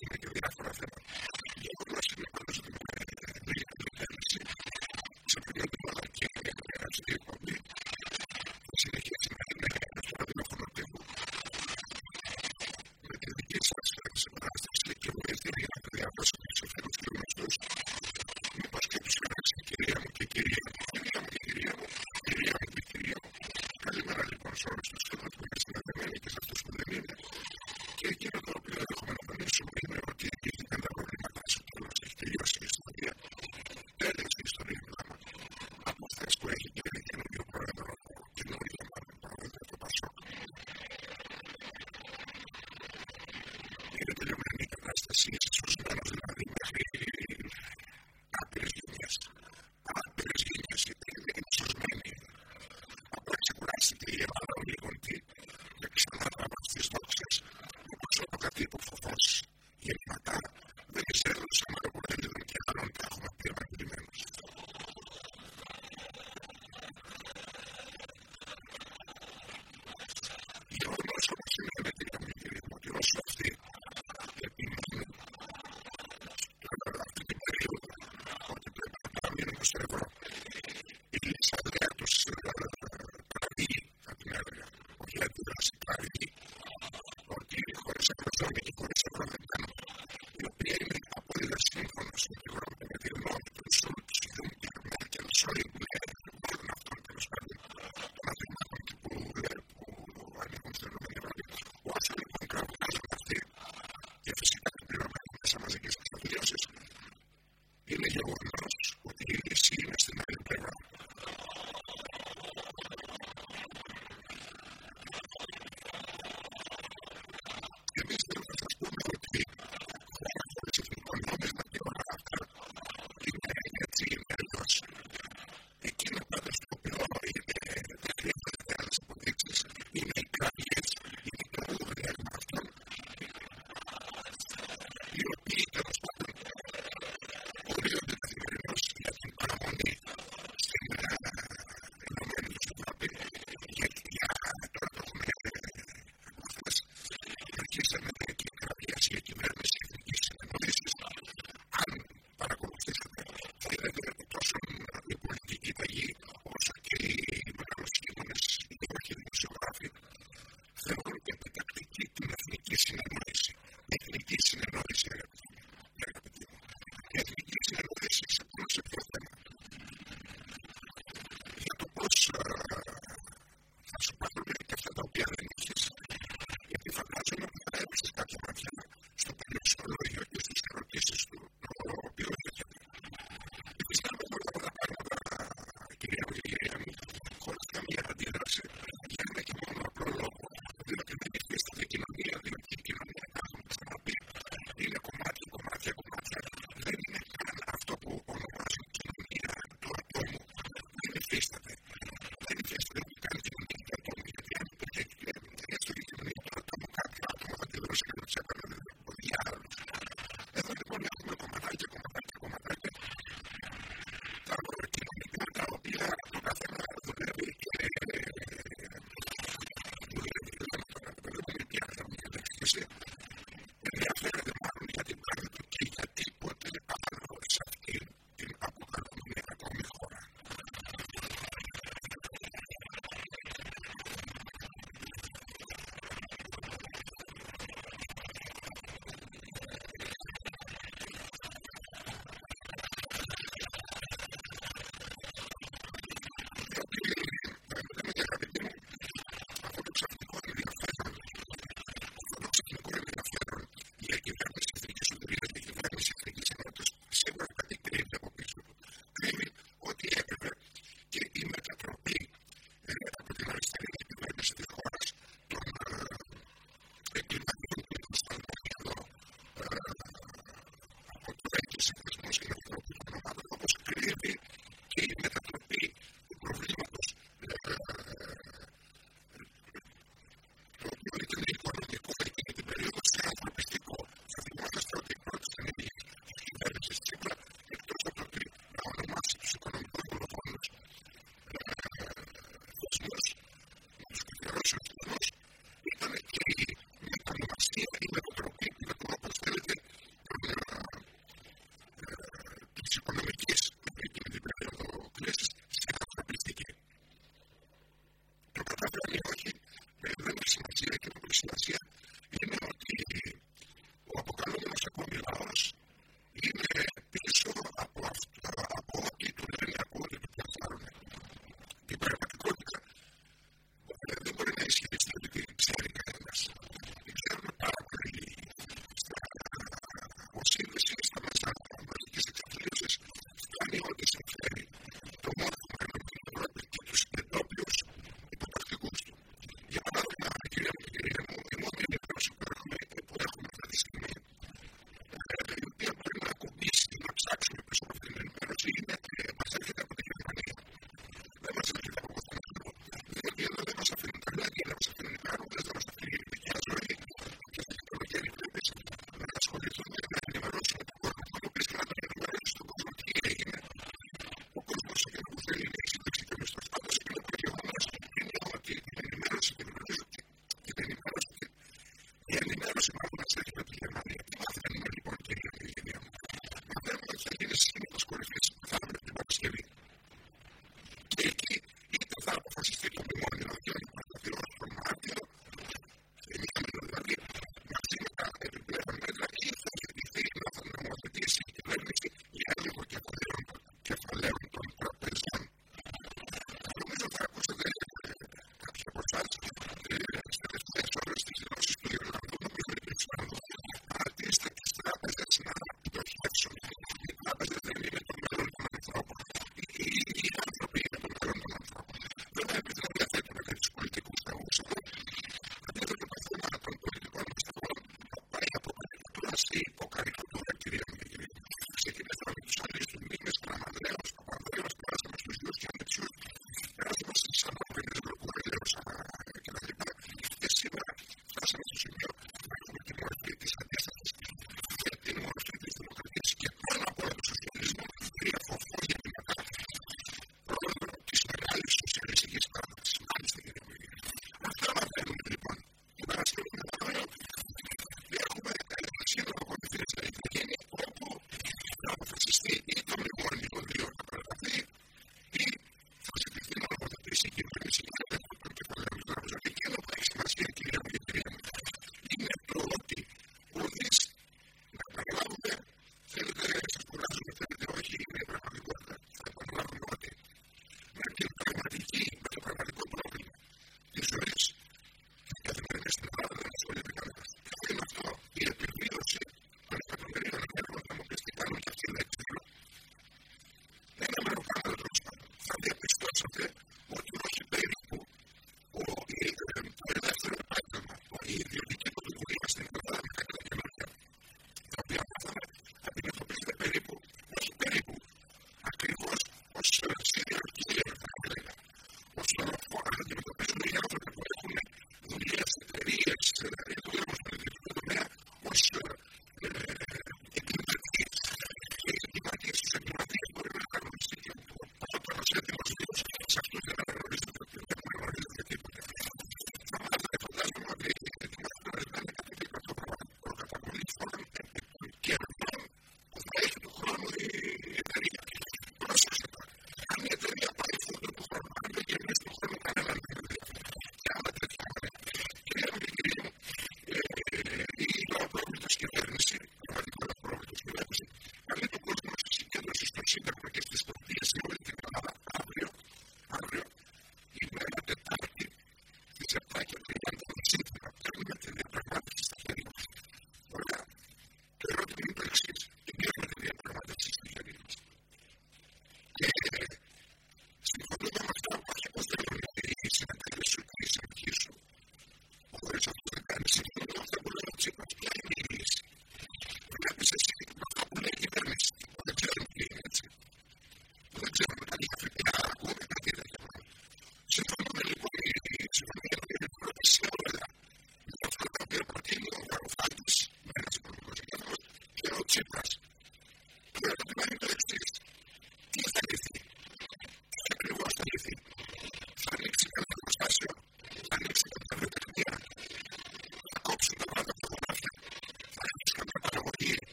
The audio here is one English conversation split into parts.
see that you're κάτι από φωτός γεύματα δεν εισέλουσα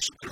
person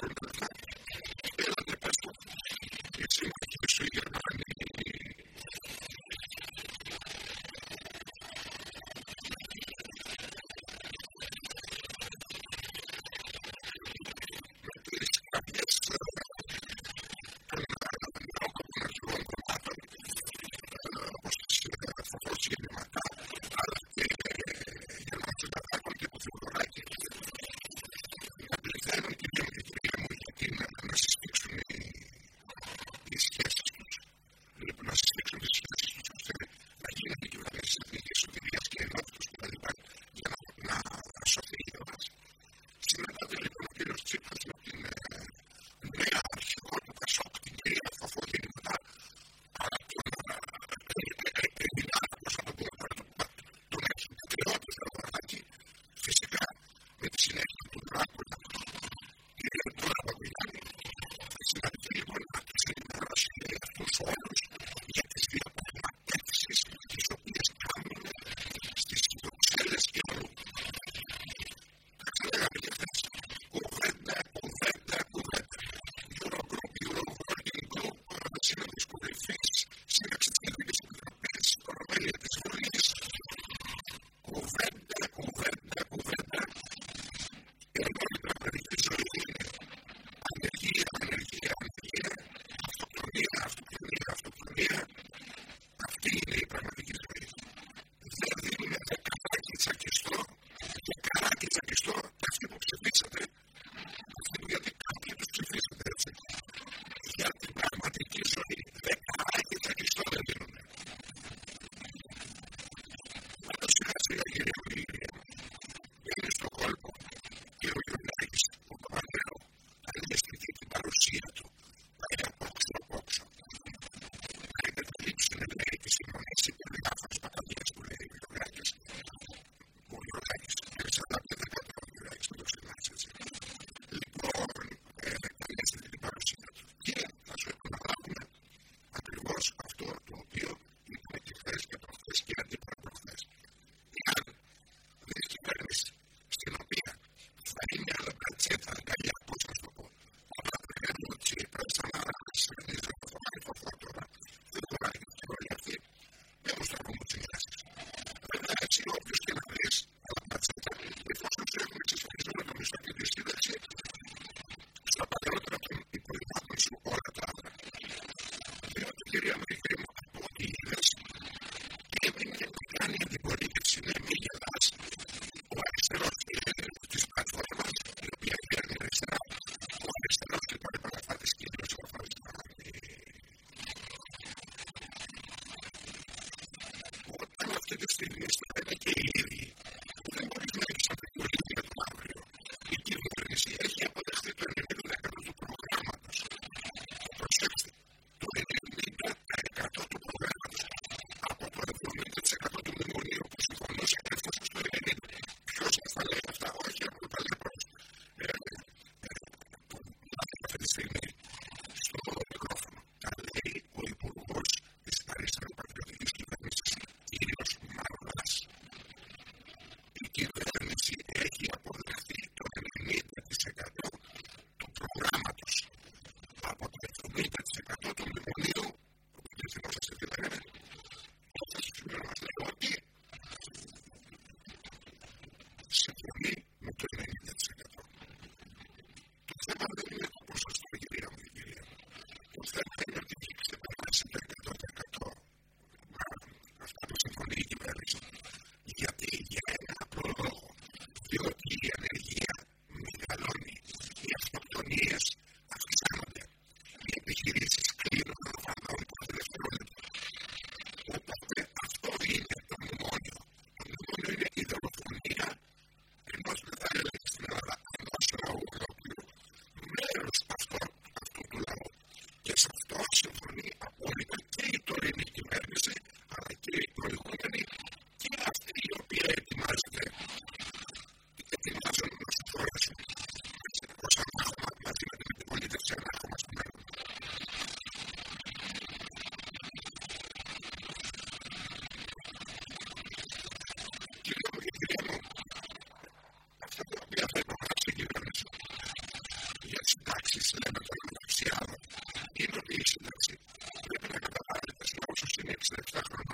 their time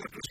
Chapter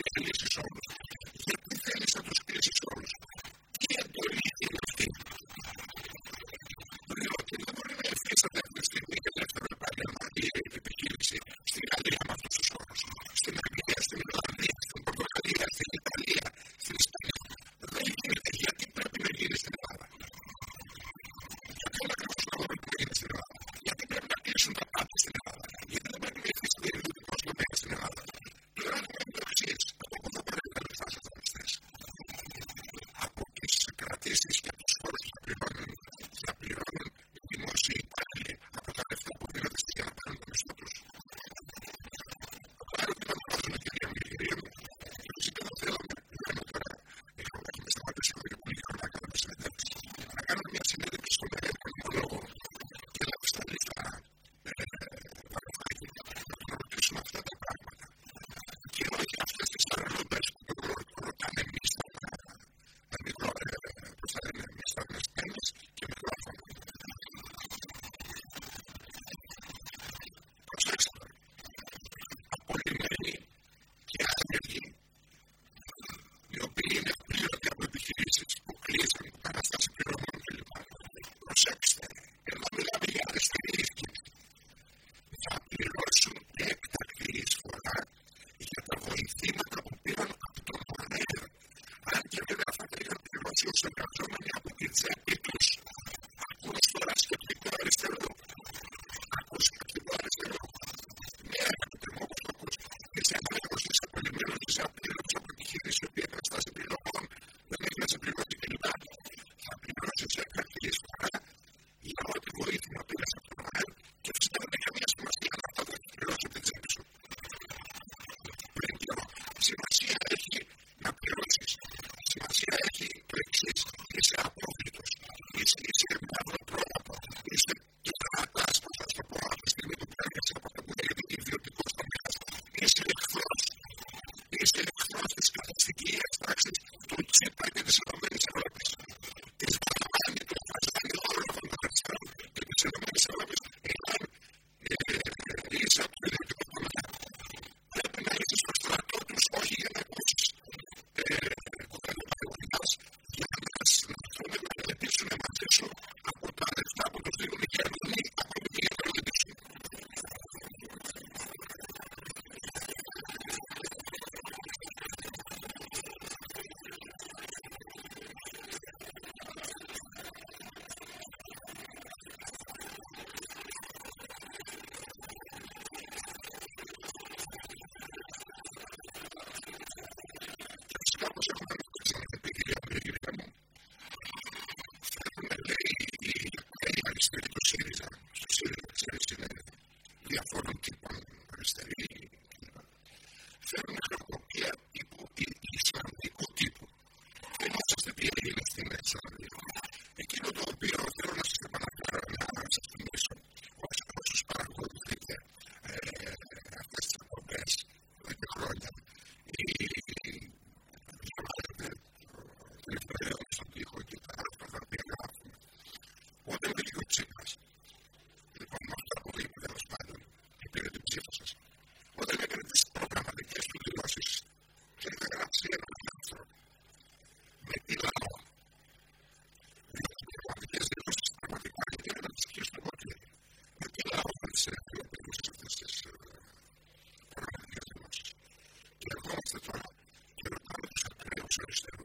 church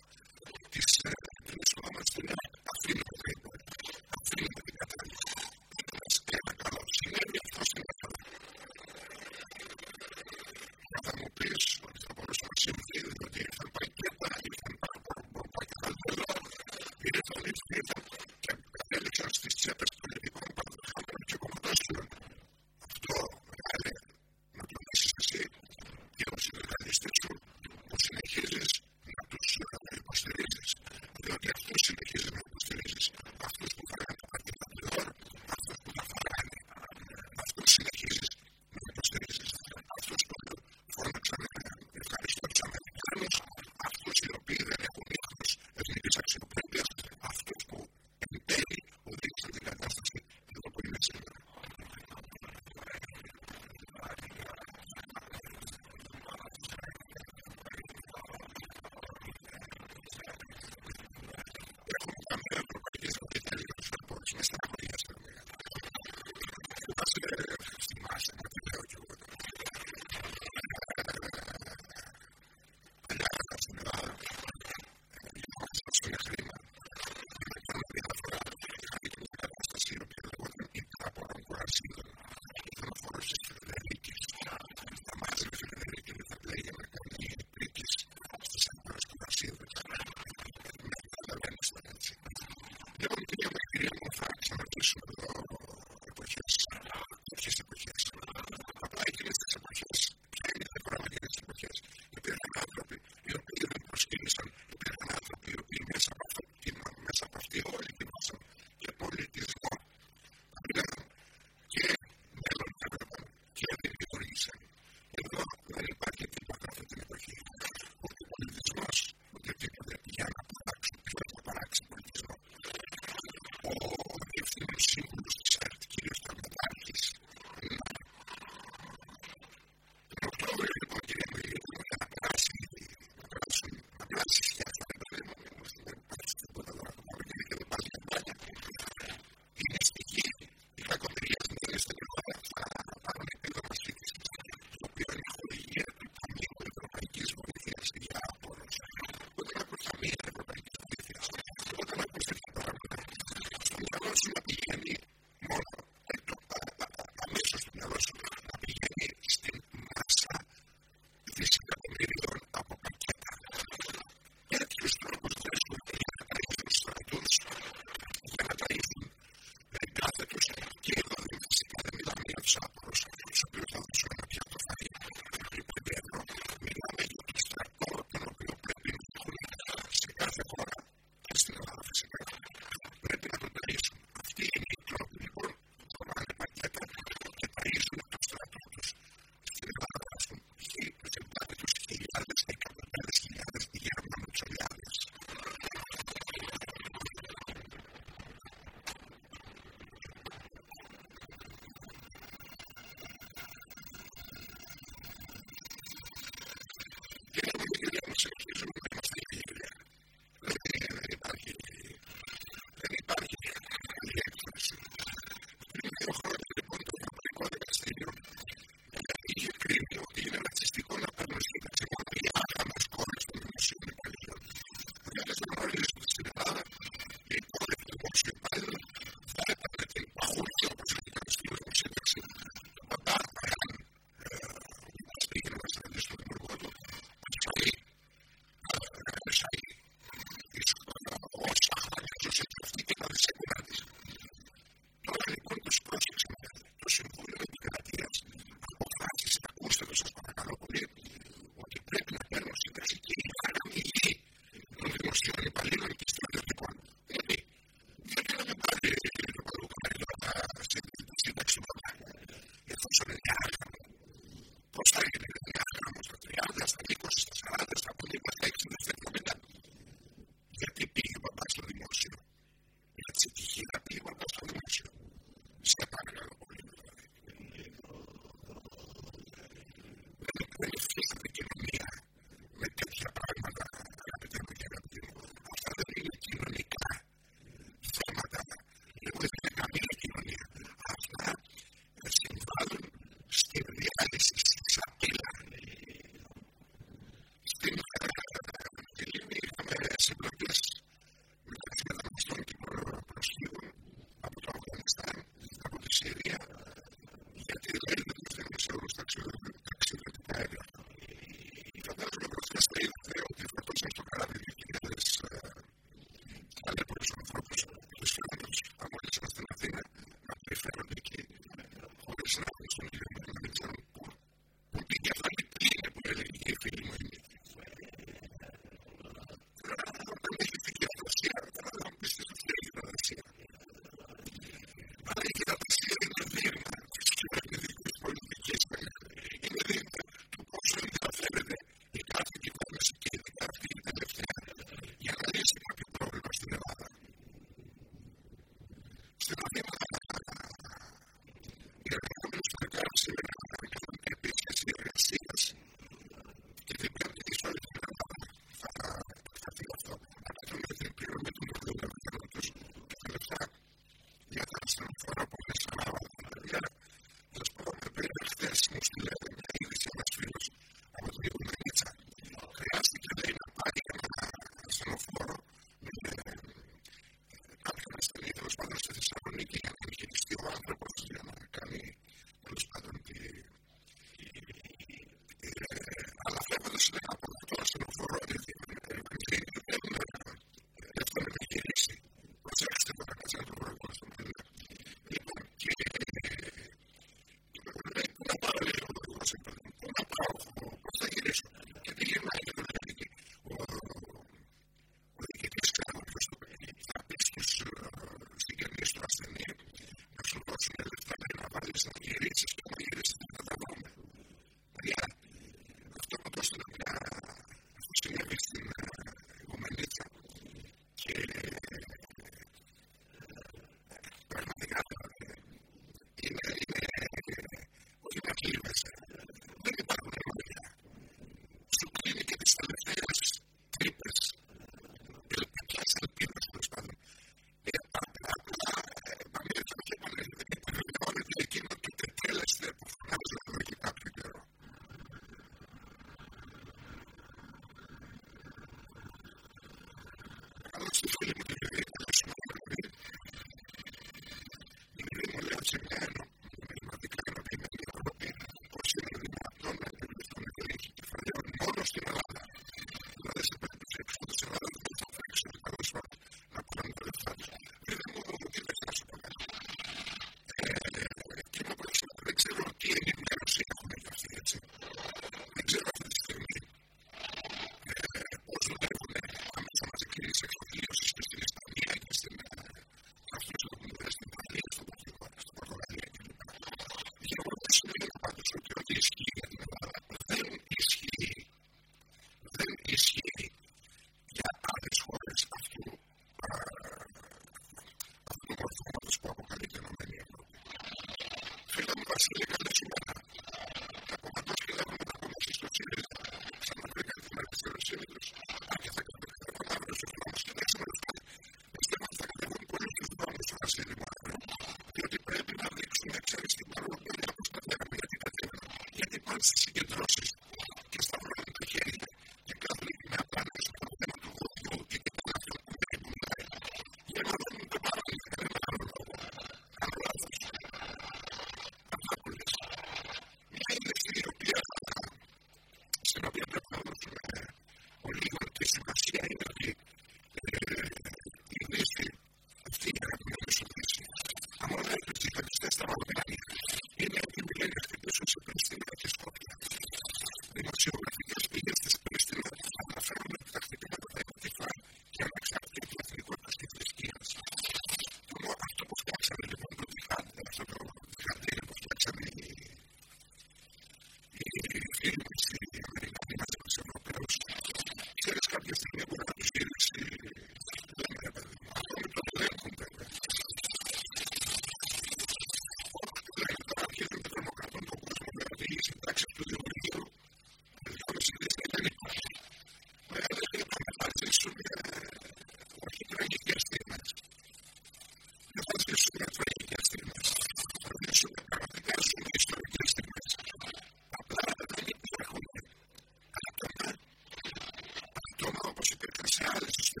God is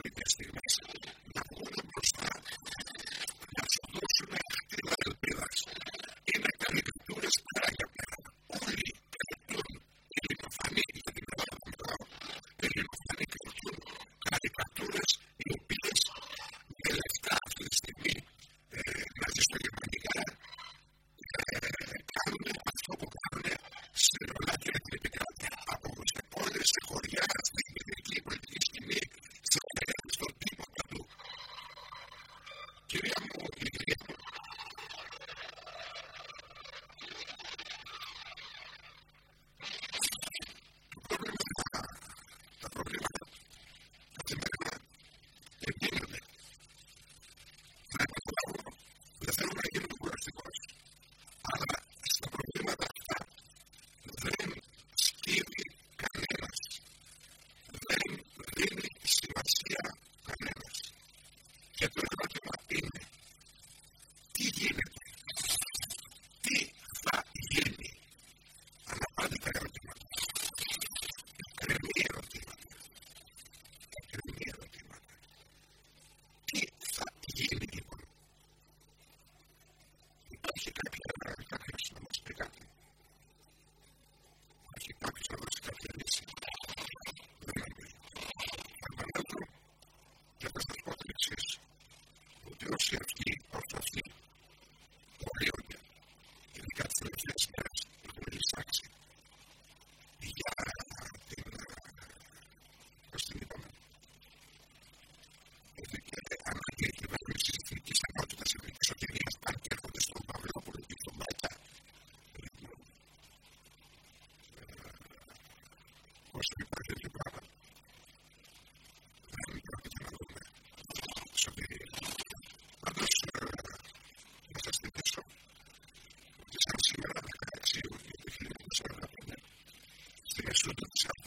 should have